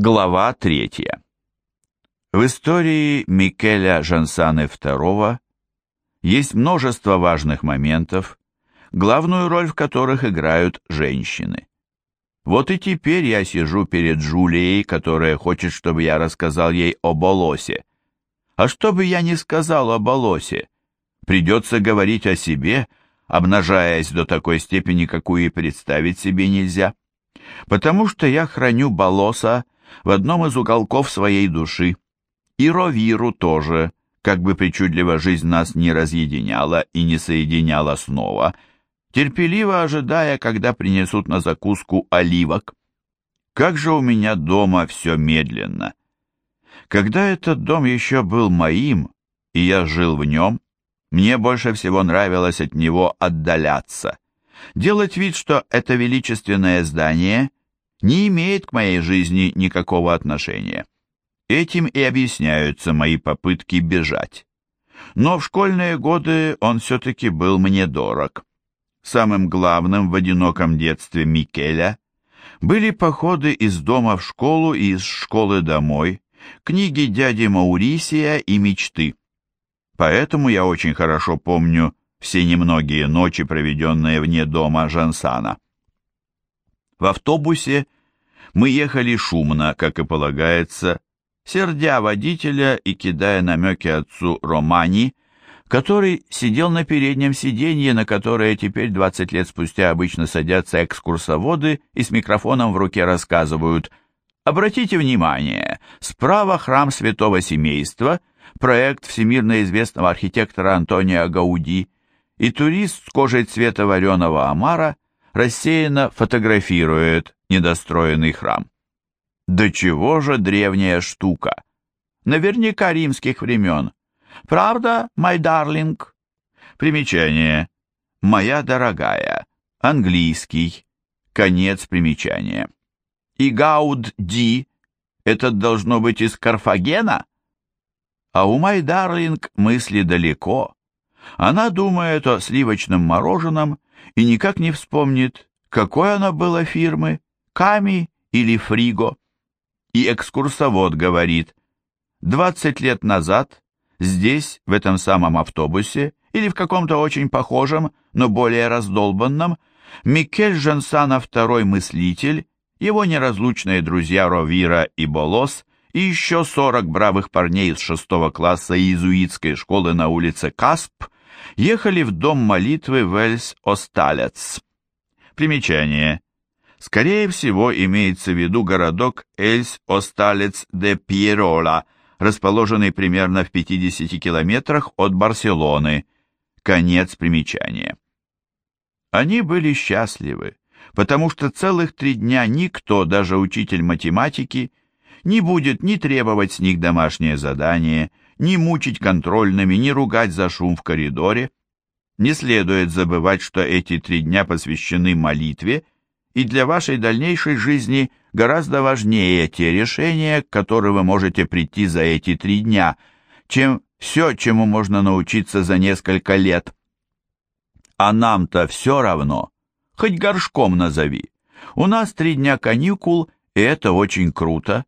Глава третья. В истории Микеля Жансаны II есть множество важных моментов, главную роль в которых играют женщины. Вот и теперь я сижу перед Джулией, которая хочет, чтобы я рассказал ей о Болосе. А что бы я ни сказал о Болосе, придется говорить о себе, обнажаясь до такой степени, какую и представить себе нельзя. Потому что я храню Болоса, в одном из уголков своей души. И Ровиру тоже, как бы причудливо жизнь нас не разъединяла и не соединяла снова, терпеливо ожидая, когда принесут на закуску оливок. Как же у меня дома все медленно. Когда этот дом еще был моим, и я жил в нем, мне больше всего нравилось от него отдаляться, делать вид, что это величественное здание не имеет к моей жизни никакого отношения. Этим и объясняются мои попытки бежать. Но в школьные годы он все-таки был мне дорог. Самым главным в одиноком детстве Микеля были походы из дома в школу и из школы домой, книги дяди Маурисия и мечты. Поэтому я очень хорошо помню все немногие ночи, проведенные вне дома Жансана. В автобусе мы ехали шумно, как и полагается, сердя водителя и кидая намеки отцу Романи, который сидел на переднем сиденье, на которое теперь 20 лет спустя обычно садятся экскурсоводы и с микрофоном в руке рассказывают. «Обратите внимание, справа храм святого семейства, проект всемирно известного архитектора Антонио Гауди, и турист с кожей цвета вареного омара – рассеянно фотографирует недостроенный храм. Да чего же древняя штука? Наверняка римских времен. Правда, мой дарлинг? Примечание. Моя дорогая. Английский. Конец примечания. И Гауд Ди, этот должно быть из Карфагена? А у мой дарлинг мысли далеко. Она думает о сливочном мороженом и никак не вспомнит, какой оно было фирмы, Ками или Фриго. И экскурсовод говорит, 20 лет назад здесь, в этом самом автобусе, или в каком-то очень похожем, но более раздолбанном, Микель Жансана второй мыслитель, его неразлучные друзья Ровира и Болос и еще 40 бравых парней из шестого класса иезуитской школы на улице Касп ехали в дом молитвы в Эльс-Осталец. Примечание. Скорее всего, имеется в виду городок Эльс-Осталец-де-Пьерола, расположенный примерно в 50 километрах от Барселоны. Конец примечания. Они были счастливы, потому что целых три дня никто, даже учитель математики, не будет ни требовать с них домашнее задание, ни мучить контрольными, ни ругать за шум в коридоре. Не следует забывать, что эти три дня посвящены молитве, и для вашей дальнейшей жизни гораздо важнее те решения, к которым вы можете прийти за эти три дня, чем все, чему можно научиться за несколько лет. А нам-то все равно, хоть горшком назови. У нас три дня каникул, и это очень круто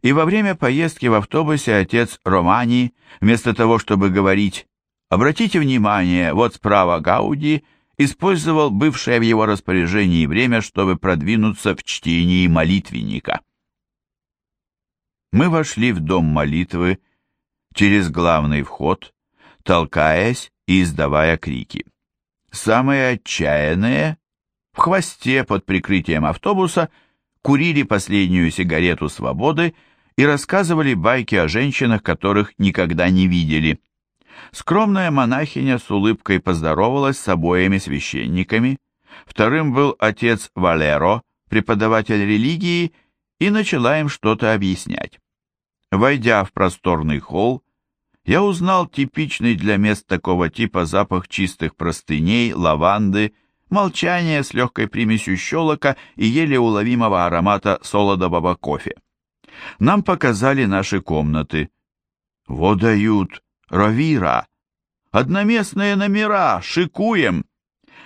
и во время поездки в автобусе отец Романи, вместо того, чтобы говорить «Обратите внимание, вот справа Гауди», использовал бывшее в его распоряжении время, чтобы продвинуться в чтении молитвенника. Мы вошли в дом молитвы через главный вход, толкаясь и издавая крики. Самые отчаянные, в хвосте под прикрытием автобуса, курили последнюю сигарету свободы и рассказывали байки о женщинах, которых никогда не видели. Скромная монахиня с улыбкой поздоровалась с обоими священниками. Вторым был отец Валеро, преподаватель религии, и начала им что-то объяснять. Войдя в просторный холл, я узнал типичный для мест такого типа запах чистых простыней, лаванды, молчание с легкой примесью щелока и еле уловимого аромата солодового кофе. Нам показали наши комнаты. Вот дают, Ровира! Одноместные номера, шикуем!»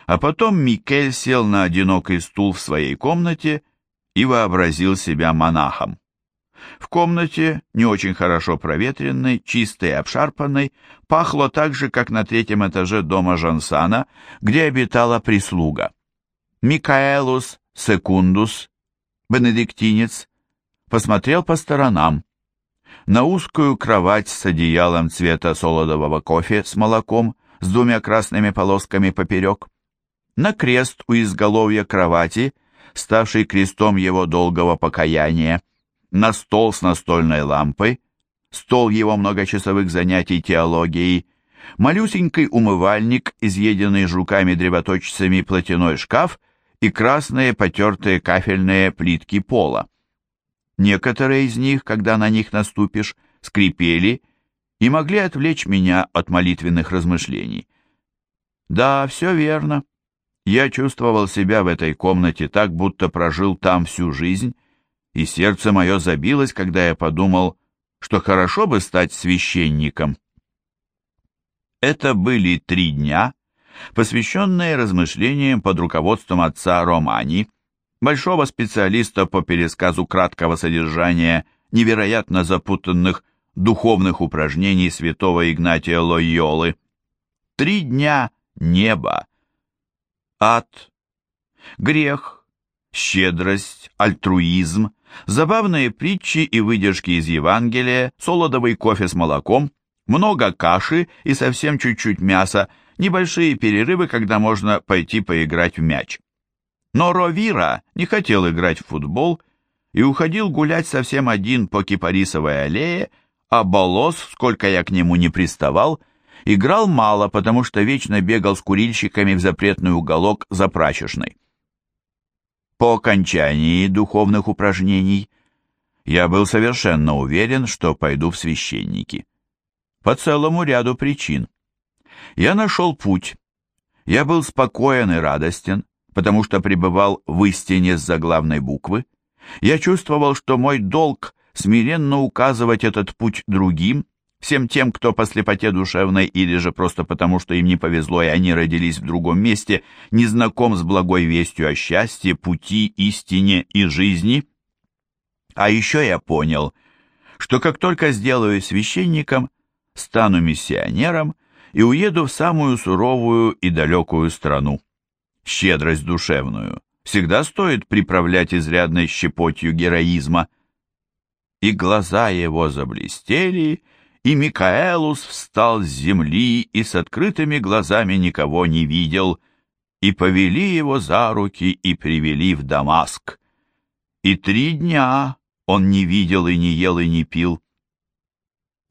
А потом Микель сел на одинокий стул в своей комнате и вообразил себя монахом. В комнате, не очень хорошо проветренной, чистой и обшарпанной, пахло так же, как на третьем этаже дома Жансана, где обитала прислуга. Микаэлус Секундус, бенедиктинец, посмотрел по сторонам. На узкую кровать с одеялом цвета солодового кофе с молоком, с двумя красными полосками поперек. На крест у изголовья кровати, ставший крестом его долгого покаяния на стол с настольной лампой, стол его многочасовых занятий теологией, малюсенький умывальник, изъеденный жуками-древоточцами платяной шкаф и красные потертые кафельные плитки пола. Некоторые из них, когда на них наступишь, скрипели и могли отвлечь меня от молитвенных размышлений. Да, все верно. Я чувствовал себя в этой комнате так, будто прожил там всю жизнь, и сердце мое забилось, когда я подумал, что хорошо бы стать священником. Это были три дня, посвященные размышлениям под руководством отца Романи, большого специалиста по пересказу краткого содержания невероятно запутанных духовных упражнений святого Игнатия Лойолы. Три дня неба, ад, грех, щедрость, альтруизм, Забавные притчи и выдержки из Евангелия, солодовый кофе с молоком, много каши и совсем чуть-чуть мяса, небольшие перерывы, когда можно пойти поиграть в мяч. Но Ровира не хотел играть в футбол и уходил гулять совсем один по Кипарисовой аллее, а Болос, сколько я к нему не приставал, играл мало, потому что вечно бегал с курильщиками в запретный уголок за прачечной. По окончании духовных упражнений я был совершенно уверен, что пойду в священники. По целому ряду причин. Я нашел путь. Я был спокоен и радостен, потому что пребывал в истине с заглавной буквы. Я чувствовал, что мой долг смиренно указывать этот путь другим, всем тем, кто по слепоте душевной или же просто потому, что им не повезло и они родились в другом месте, не знаком с благой вестью о счастье, пути, истине и жизни. А еще я понял, что как только сделаю священником, стану миссионером и уеду в самую суровую и далекую страну. Щедрость душевную всегда стоит приправлять изрядной щепотью героизма. И глаза его заблестели, и Микаэлус встал с земли и с открытыми глазами никого не видел, и повели его за руки и привели в Дамаск. И три дня он не видел и не ел и не пил.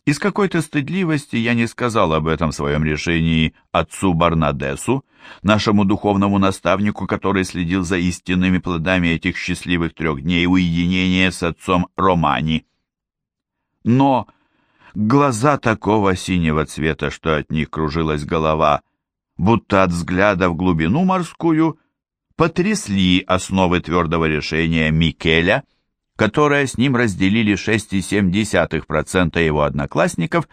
Из какой-то стыдливости я не сказал об этом своем решении отцу Барнадесу, нашему духовному наставнику, который следил за истинными плодами этих счастливых трех дней уединения с отцом Романи. Но глаза такого синего цвета, что от них кружилась голова, будто от взгляда в глубину морскую, потрясли основы твердого решения Микеля, которое с ним разделили 6,7% его одноклассников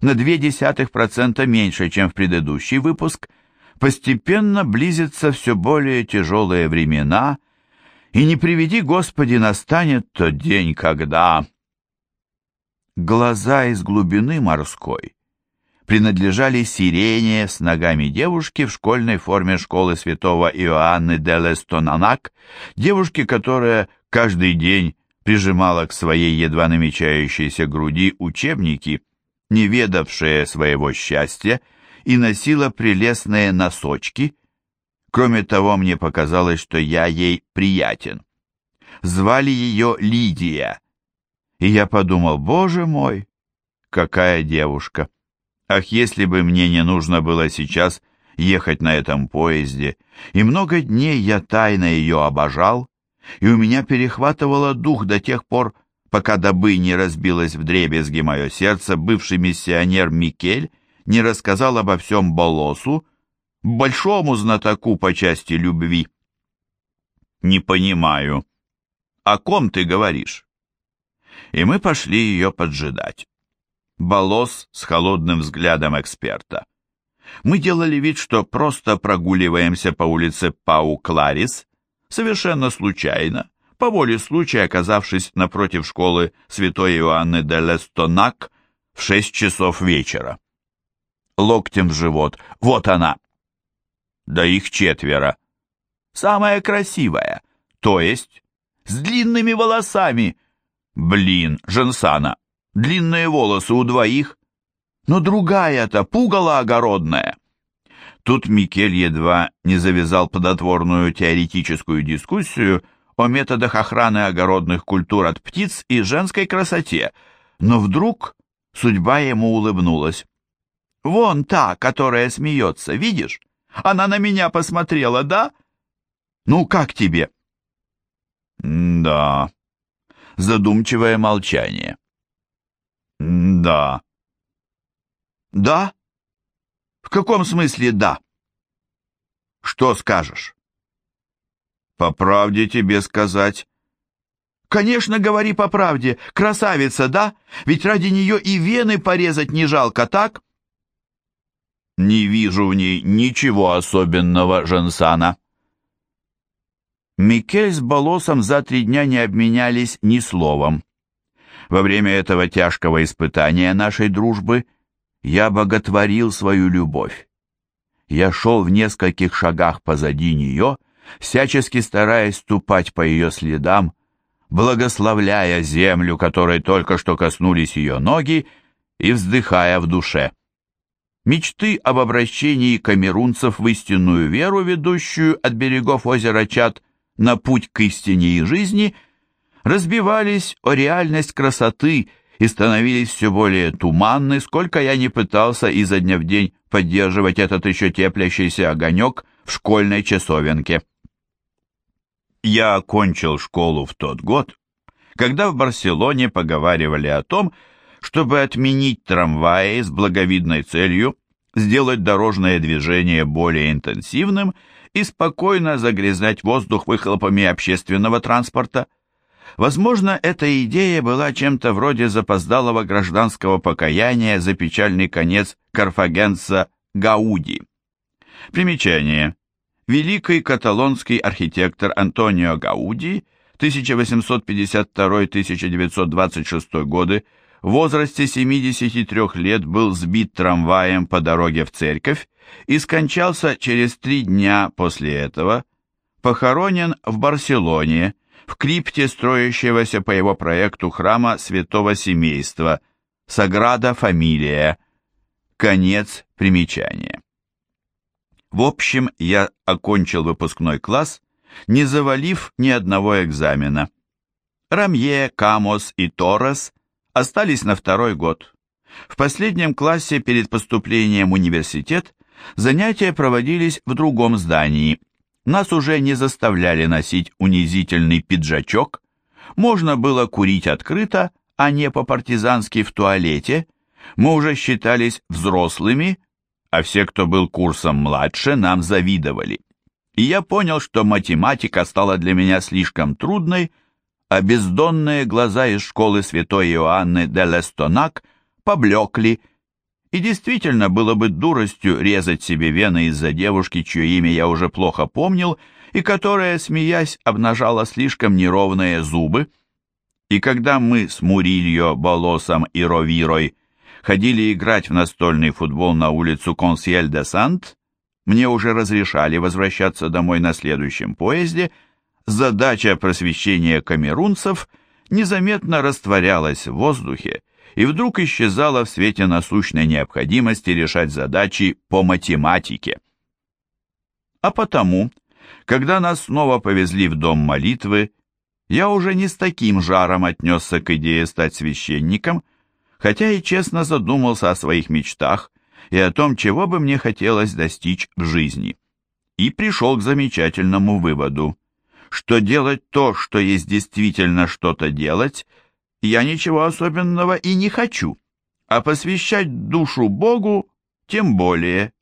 на 0,2% меньше, чем в предыдущий выпуск, постепенно близятся все более тяжелые времена, и не приведи Господи настанет тот день, когда глаза из глубины морской принадлежали сирене с ногами девушки в школьной форме школы святого Иоанны де Лестонанак, девушки, которая каждый день прижимала к своей едва намечающейся груди учебники, не ведавшие своего счастья, и носила прелестные носочки. Кроме того, мне показалось, что я ей приятен. Звали ее Лидия, и я подумал, боже мой, какая девушка! Ах, если бы мне не нужно было сейчас ехать на этом поезде, и много дней я тайно ее обожал, и у меня перехватывало дух до тех пор, пока добы не разбилось в дребезги мое сердце, бывший миссионер Микель не рассказал обо всем Болосу, большому знатоку по части любви. «Не понимаю. О ком ты говоришь?» и мы пошли ее поджидать. Болос с холодным взглядом эксперта. Мы делали вид, что просто прогуливаемся по улице Пау-Кларис, совершенно случайно, по воле случая оказавшись напротив школы святой Иоанны де Лестонак в шесть часов вечера. Локтем в живот. Вот она. Да их четверо. Самая красивая. То есть с длинными волосами. Блин, Жансана. Длинные волосы у двоих. Но другая-то пугала огородная. Тут Микель едва не завязал плодотворную теоретическую дискуссию о методах охраны огородных культур от птиц и женской красоте, но вдруг судьба ему улыбнулась. «Вон та, которая смеется, видишь? Она на меня посмотрела, да? Ну, как тебе?» «Да». Задумчивое молчание. «Да». «Да? Каком смысле «да»?» «Что скажешь?» По правде тебе сказать. Конечно, говори по правде. Красавица, да? Ведь ради нее и вены порезать не жалко, так? Не вижу в ней ничего особенного, Жансана. Микель с Болосом за три дня не обменялись ни словом. Во время этого тяжкого испытания нашей дружбы я боготворил свою любовь. Я шел в нескольких шагах позади нее всячески стараясь ступать по ее следам, благословляя землю, которой только что коснулись ее ноги, и вздыхая в душе. Мечты об обращении камерунцев в истинную веру, ведущую от берегов озера Чад на путь к истине и жизни, разбивались о реальность красоты и становились все более туманны, сколько я не пытался изо дня в день поддерживать этот еще теплящийся огонек в школьной часовенке. Я окончил школу в тот год, когда в Барселоне поговаривали о том, чтобы отменить трамваи с благовидной целью сделать дорожное движение более интенсивным и спокойно загрязнять воздух выхлопами общественного транспорта. Возможно, эта идея была чем-то вроде запоздалого гражданского покаяния за печальный конец карфагенца Гауди. Примечание. Великий каталонский архитектор Антонио Гауди 1852-1926 годы в возрасте 73 лет был сбит трамваем по дороге в церковь и скончался через три дня после этого, похоронен в Барселоне, в крипте строящегося по его проекту храма Святого Семейства, Саграда Фамилия. Конец примечания. В общем, я окончил выпускной класс, не завалив ни одного экзамена. Рамье, Камос и Торрес остались на второй год. В последнем классе перед поступлением в университет занятия проводились в другом здании. Нас уже не заставляли носить унизительный пиджачок. Можно было курить открыто, а не по-партизански в туалете. Мы уже считались взрослыми, а все, кто был курсом младше, нам завидовали. И я понял, что математика стала для меня слишком трудной, а бездонные глаза из школы святой Иоанны де Лестонак поблекли, и действительно было бы дуростью резать себе вены из-за девушки, чье имя я уже плохо помнил, и которая, смеясь, обнажала слишком неровные зубы. И когда мы с Мурильо, Болосом и Ровирой ходили играть в настольный футбол на улицу Консьель-де-Сант, мне уже разрешали возвращаться домой на следующем поезде, задача просвещения камерунцев незаметно растворялась в воздухе и вдруг исчезала в свете насущной необходимости решать задачи по математике. А потому, когда нас снова повезли в дом молитвы, я уже не с таким жаром отнесся к идее стать священником, хотя и честно задумался о своих мечтах и о том, чего бы мне хотелось достичь в жизни. И пришел к замечательному выводу, что делать то, что есть действительно что-то делать, я ничего особенного и не хочу, а посвящать душу Богу тем более.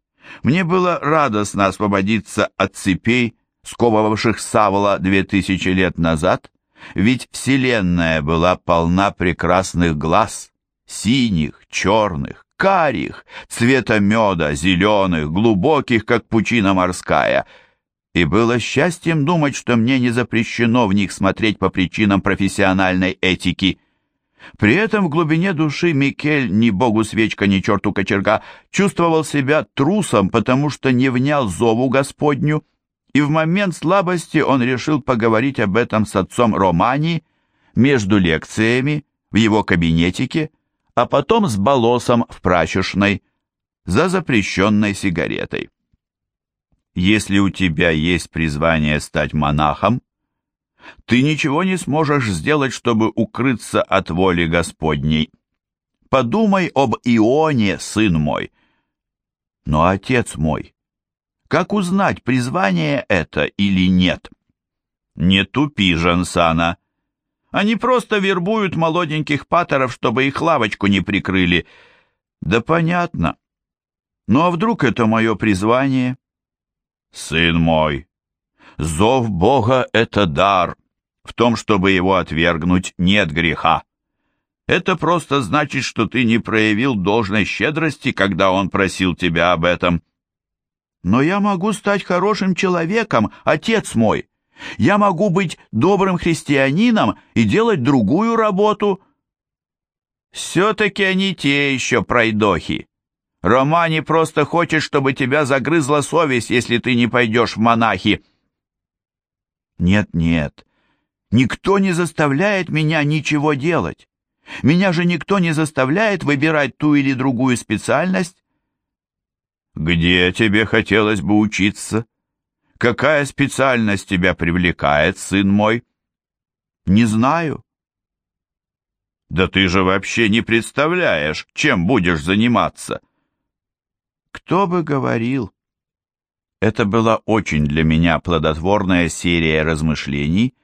Мне было радостно освободиться от цепей, сковывавших Савла две тысячи лет назад, ведь Вселенная была полна прекрасных глаз синих, черных, карих, цвета меда, зеленых, глубоких, как пучина морская. и было счастьем думать, что мне не запрещено в них смотреть по причинам профессиональной этики. При этом в глубине души Микель, ни богу свечка, ни черту кочерга, чувствовал себя трусом, потому что не внял зову Господню, и в момент слабости он решил поговорить об этом с отцом Романи между лекциями в его кабинетике, а потом с Болосом в прачечной за запрещенной сигаретой. Если у тебя есть призвание стать монахом, ты ничего не сможешь сделать, чтобы укрыться от воли Господней. Подумай об Ионе, сын мой. Но, отец мой, как узнать, призвание это или нет? Не тупи, Жансана. Они просто вербуют молоденьких патеров, чтобы их лавочку не прикрыли. Да понятно. Ну а вдруг это мое призвание? Сын мой, зов Бога — это дар. В том, чтобы его отвергнуть, нет греха. Это просто значит, что ты не проявил должной щедрости, когда он просил тебя об этом. Но я могу стать хорошим человеком, отец мой. Я могу быть добрым христианином и делать другую работу. Все-таки они те еще пройдохи. Романи просто хочет, чтобы тебя загрызла совесть, если ты не пойдешь в монахи. Нет-нет, никто не заставляет меня ничего делать. Меня же никто не заставляет выбирать ту или другую специальность. Где тебе хотелось бы учиться? Какая специальность тебя привлекает, сын мой? Не знаю. Да ты же вообще не представляешь, чем будешь заниматься. Кто бы говорил? Это была очень для меня плодотворная серия размышлений,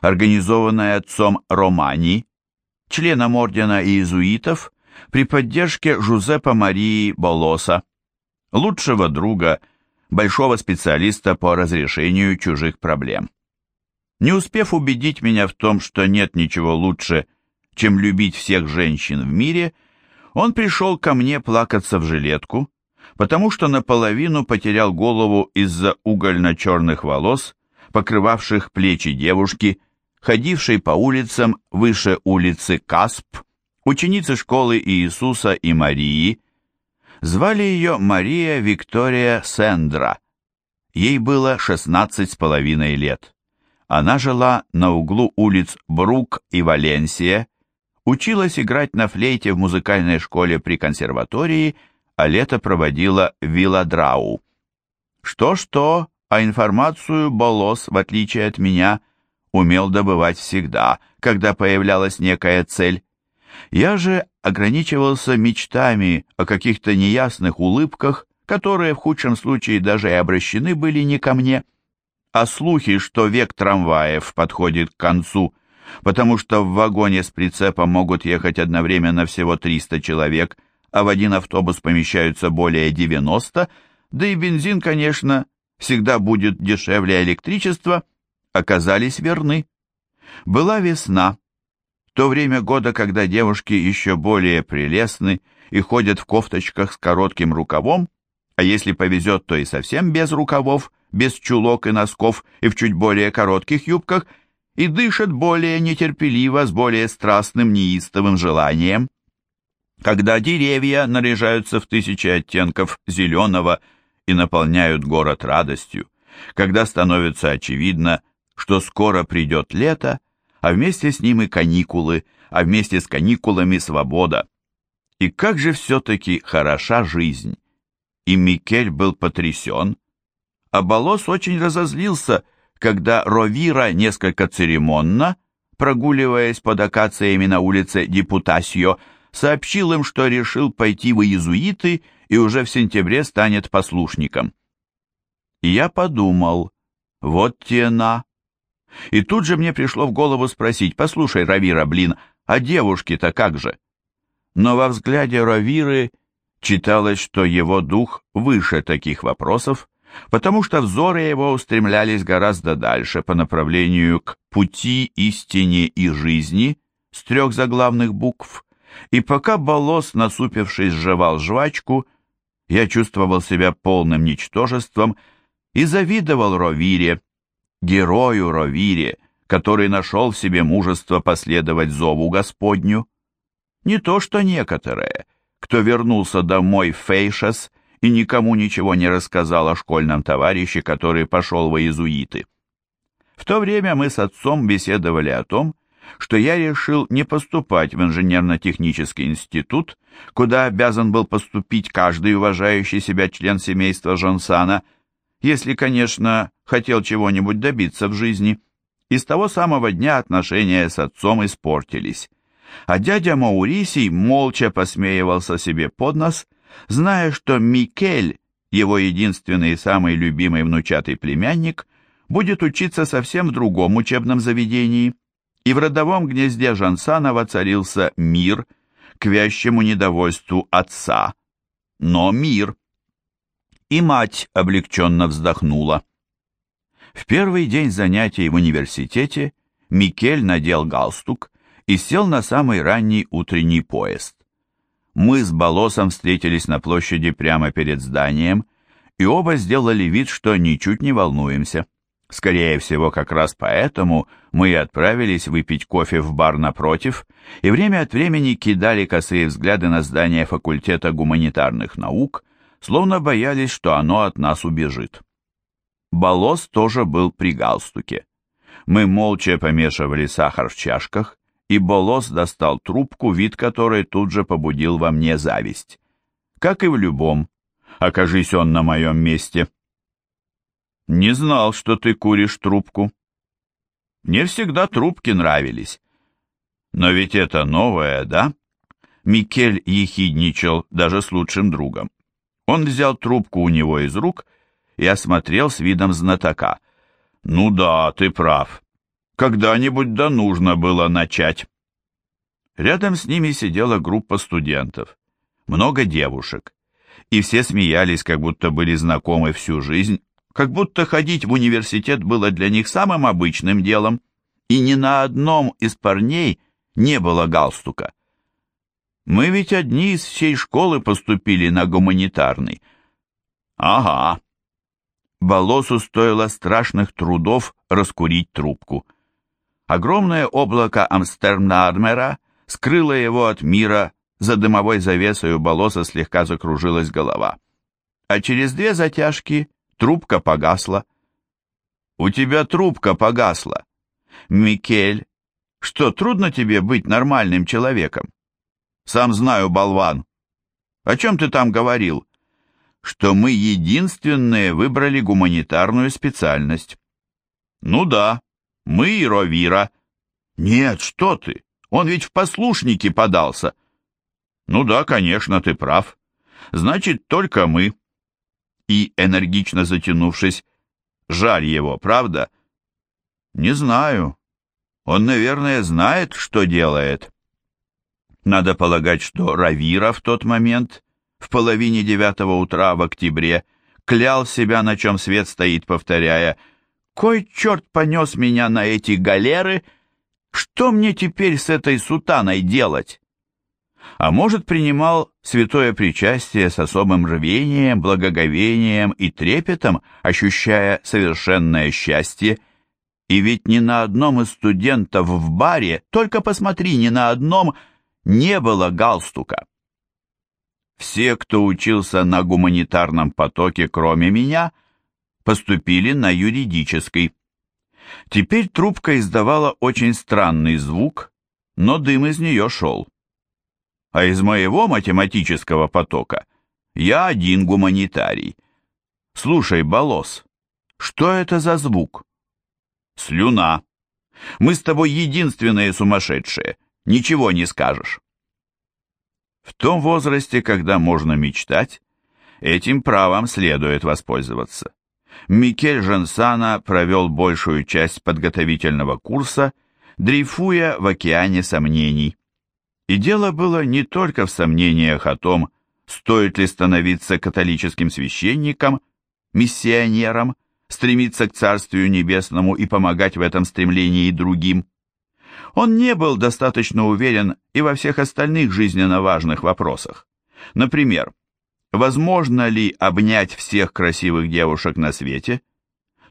организованная отцом Романи, членом ордена иезуитов, при поддержке Жузеппа Марии Болоса, лучшего друга, большого специалиста по разрешению чужих проблем. Не успев убедить меня в том, что нет ничего лучше, чем любить всех женщин в мире, он пришел ко мне плакаться в жилетку, потому что наполовину потерял голову из-за угольно-черных волос, покрывавших плечи девушки, ходившей по улицам выше улицы Касп, ученицы школы Иисуса и Марии. Звали ее Мария Виктория Сендра. Ей было 16 с половиной лет. Она жила на углу улиц Брук и Валенсия, училась играть на флейте в музыкальной школе при консерватории – а лето проводила в Виладрау. Что-что, а информацию Болос, в отличие от меня, умел добывать всегда, когда появлялась некая цель. Я же ограничивался мечтами о каких-то неясных улыбках, которые в худшем случае даже и обращены были не ко мне, а слухи, что век трамваев подходит к концу, потому что в вагоне с прицепом могут ехать одновременно всего 300 человек, а в один автобус помещаются более 90, да и бензин, конечно, всегда будет дешевле электричества, оказались верны. Была весна, то время года, когда девушки еще более прелестны и ходят в кофточках с коротким рукавом, а если повезет, то и совсем без рукавов, без чулок и носков и в чуть более коротких юбках, и дышат более нетерпеливо, с более страстным неистовым желанием. Когда деревья наряжаются в тысячи оттенков зеленого и наполняют город радостью, когда становится очевидно, что скоро придет лето, а вместе с ним и каникулы, а вместе с каникулами свобода. И как же все-таки хороша жизнь! И Микель был потрясен, а Болос очень разозлился, когда Ровира несколько церемонно, прогуливаясь под акациями на улице Депутасио, сообщил им, что решил пойти в иезуиты и уже в сентябре станет послушником. Я подумал, вот тена. И тут же мне пришло в голову спросить, послушай, Равира, блин, а девушки-то как же? Но во взгляде Равиры читалось, что его дух выше таких вопросов, потому что взоры его устремлялись гораздо дальше по направлению к пути, истине и жизни с трех заглавных букв, и пока Болос, насупившись, жевал жвачку, я чувствовал себя полным ничтожеством, и завидовал Ровире, герою Ровире, который нашел в себе мужество последовать зову Господню. Не то что некоторые, кто вернулся домой в Фейшес и никому ничего не рассказал о школьном товарище, который пошел в иезуиты. В то время мы с отцом беседовали о том, что я решил не поступать в инженерно-технический институт, куда обязан был поступить каждый уважающий себя член семейства Жонсана, если, конечно, хотел чего-нибудь добиться в жизни. И с того самого дня отношения с отцом испортились. А дядя Маурисий молча посмеивался себе под нос, зная, что Микель, его единственный и самый любимый внучатый племянник, будет учиться совсем в другом учебном заведении, и в родовом гнезде Жансана воцарился мир к вящему недовольству отца, но мир. И мать облегченно вздохнула. В первый день занятий в университете Микель надел галстук и сел на самый ранний утренний поезд. Мы с Болосом встретились на площади прямо перед зданием, и оба сделали вид, что ничуть не волнуемся. Скорее всего, как раз поэтому мы и отправились выпить кофе в бар напротив и время от времени кидали косые взгляды на здание факультета гуманитарных наук, словно боялись, что оно от нас убежит. Болос тоже был при галстуке. Мы молча помешивали сахар в чашках, и Болос достал трубку, вид которой тут же побудил во мне зависть. Как и в любом, окажись он на моем месте. Не знал, что ты куришь трубку. Мне всегда трубки нравились. Но ведь это новое, да? Микель ехидничал даже с лучшим другом. Он взял трубку у него из рук и осмотрел с видом знатока. «Ну да, ты прав. Когда-нибудь да нужно было начать». Рядом с ними сидела группа студентов, много девушек, и все смеялись, как будто были знакомы всю жизнь как будто ходить в университет было для них самым обычным делом, и ни на одном из парней не было галстука. Мы ведь одни из всей школы поступили на гуманитарный. Ага. Болосу стоило страшных трудов раскурить трубку. Огромное облако Амстернадмера скрыло его от мира, за дымовой завесой у Болоса слегка закружилась голова. А через две затяжки Трубка погасла. «У тебя трубка погасла. Микель, что, трудно тебе быть нормальным человеком?» «Сам знаю, болван. О чем ты там говорил?» «Что мы единственные выбрали гуманитарную специальность». «Ну да, мы и Ровира». «Нет, что ты, он ведь в послушники подался». «Ну да, конечно, ты прав. Значит, только мы» и, энергично затянувшись, «Жаль его, правда?» «Не знаю. Он, наверное, знает, что делает». Надо полагать, что Равира в тот момент, в половине девятого утра в октябре, клял себя, на чем свет стоит, повторяя «Кой черт понес меня на эти галеры? Что мне теперь с этой сутаной делать?» А может, принимал святое причастие с особым рвением, благоговением и трепетом, ощущая совершенное счастье, и ведь ни на одном из студентов в баре, только посмотри, ни на одном не было галстука. Все, кто учился на гуманитарном потоке, кроме меня, поступили на юридический. Теперь трубка издавала очень странный звук, но дым из нее шел а из моего математического потока я один гуманитарий. Слушай, Болос, что это за звук? Слюна. Мы с тобой единственные сумасшедшие, ничего не скажешь. В том возрасте, когда можно мечтать, этим правом следует воспользоваться. Микель Жансана провел большую часть подготовительного курса, дрейфуя в океане сомнений. И дело было не только в сомнениях о том, стоит ли становиться католическим священником, миссионером, стремиться к Царствию Небесному и помогать в этом стремлении другим. Он не был достаточно уверен и во всех остальных жизненно важных вопросах. Например, возможно ли обнять всех красивых девушек на свете,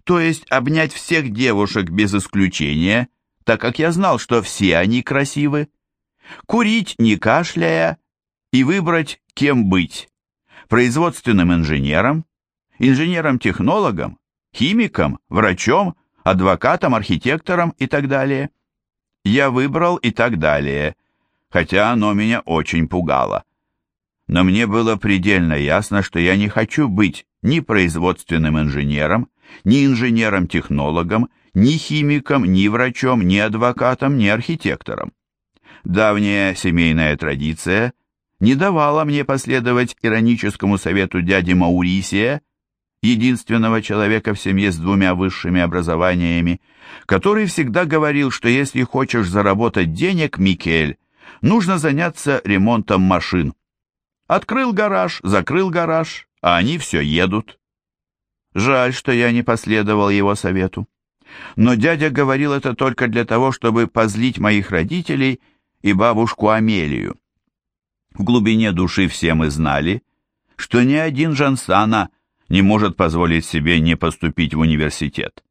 то есть обнять всех девушек без исключения, так как я знал, что все они красивы, курить не кашляя и выбрать, кем быть, производственным инженером, инженером-технологом, химиком, врачом, адвокатом, архитектором и так далее. Я выбрал и так далее, хотя оно меня очень пугало. Но мне было предельно ясно, что я не хочу быть ни производственным инженером, ни инженером-технологом, ни химиком, ни врачом, ни адвокатом, ни архитектором. Давняя семейная традиция не давала мне последовать ироническому совету дяди Маурисия, единственного человека в семье с двумя высшими образованиями, который всегда говорил, что если хочешь заработать денег, Микель, нужно заняться ремонтом машин. Открыл гараж, закрыл гараж, а они все едут. Жаль, что я не последовал его совету. Но дядя говорил это только для того, чтобы позлить моих родителей и бабушку Амелию. В глубине души все мы знали, что ни один Жансана не может позволить себе не поступить в университет.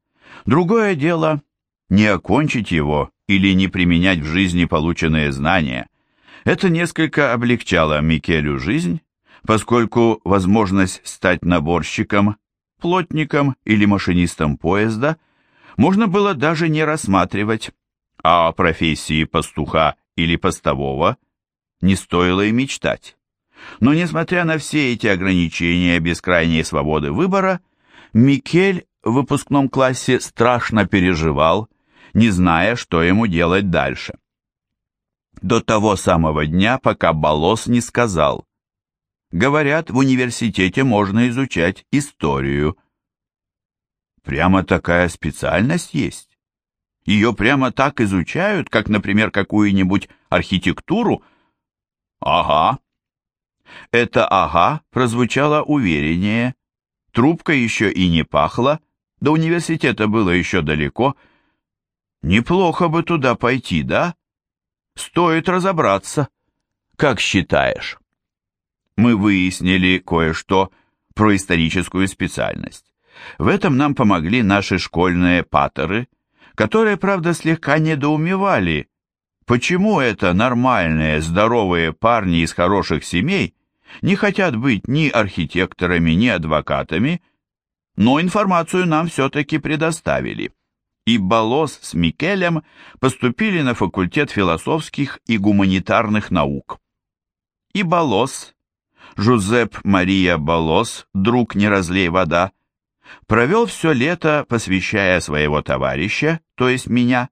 Другое дело – не окончить его или не применять в жизни полученные знания. Это несколько облегчало Микелю жизнь, поскольку возможность стать наборщиком, плотником или машинистом поезда можно было даже не рассматривать, а о профессии пастуха или постового не стоило и мечтать. Но несмотря на все эти ограничения бескрайней свободы выбора, Микель в выпускном классе страшно переживал, не зная, что ему делать дальше. До того самого дня, пока Болос не сказал. Говорят, в университете можно изучать историю. Прямо такая специальность есть? Ее прямо так изучают, как, например, какую-нибудь архитектуру? Ага, это «ага» прозвучало увереннее. Трубка еще и не пахла, до университета было еще далеко. Неплохо бы туда пойти, да? Стоит разобраться. Как считаешь? Мы выяснили кое-что про историческую специальность. В этом нам помогли наши школьные патеры, которые, правда, слегка недоумевали, почему это нормальные, здоровые парни из хороших семей не хотят быть ни архитекторами, ни адвокатами, но информацию нам все-таки предоставили. И Болос с Микелем поступили на факультет философских и гуманитарных наук. И Болос, Жузеп Мария Болос, друг не разлей вода, провел все лето, посвящая своего товарища, то есть меня,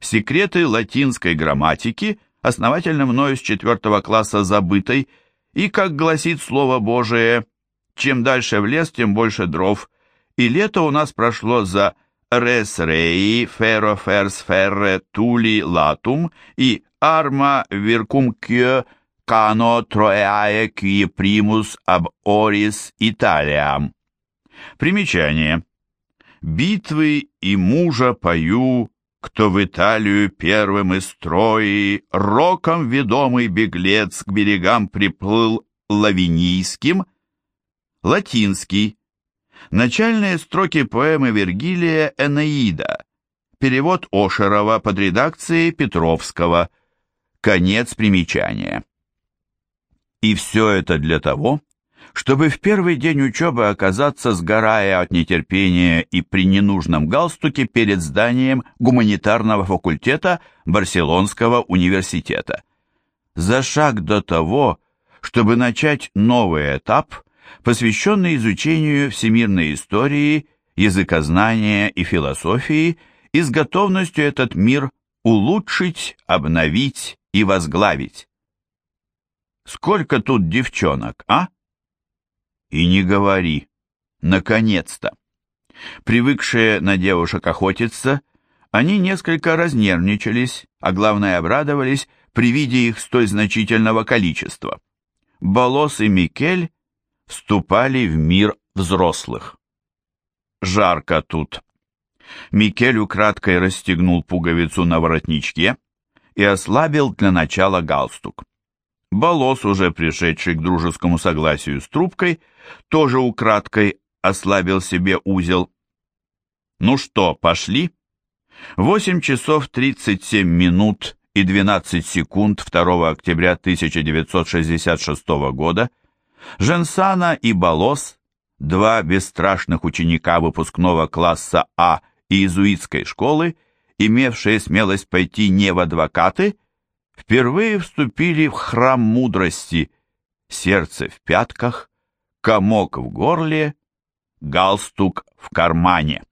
секреты латинской грамматики, основательно мною с четвертого класса забытой, и, как гласит Слово Божие, чем дальше в лес, тем больше дров. И лето у нас прошло за «рес реи», «феро ферс ферре», «тули латум» и «арма виркум кье кано трояе кье примус аб орис Италиам». Примечание. «Битвы и мужа пою, кто в Италию первым из строи, роком ведомый беглец к берегам приплыл лавинийским, латинский, начальные строки поэмы Вергилия «Энеида», перевод Ошерова под редакцией Петровского, конец примечания. И все это для того, чтобы в первый день учебы оказаться, сгорая от нетерпения и при ненужном галстуке перед зданием гуманитарного факультета Барселонского университета. За шаг до того, чтобы начать новый этап, посвященный изучению всемирной истории, языкознания и философии, и с готовностью этот мир улучшить, обновить и возглавить. Сколько тут девчонок, а? И не говори. Наконец-то. Привыкшие на девушек охотиться, они несколько разнервничались, а главное обрадовались при виде их столь значительного количества. Болос и Микель вступали в мир взрослых. Жарко тут. Микель украдкой расстегнул пуговицу на воротничке и ослабил для начала галстук. Болос, уже пришедший к дружескому согласию с трубкой, тоже украдкой ослабил себе узел. «Ну что, пошли?» 8 часов 37 минут и 12 секунд 2 октября 1966 года Женсана и Болос, два бесстрашных ученика выпускного класса А иезуитской школы, имевшие смелость пойти не в адвокаты, впервые вступили в храм мудрости, сердце в пятках, комок в горле, галстук в кармане.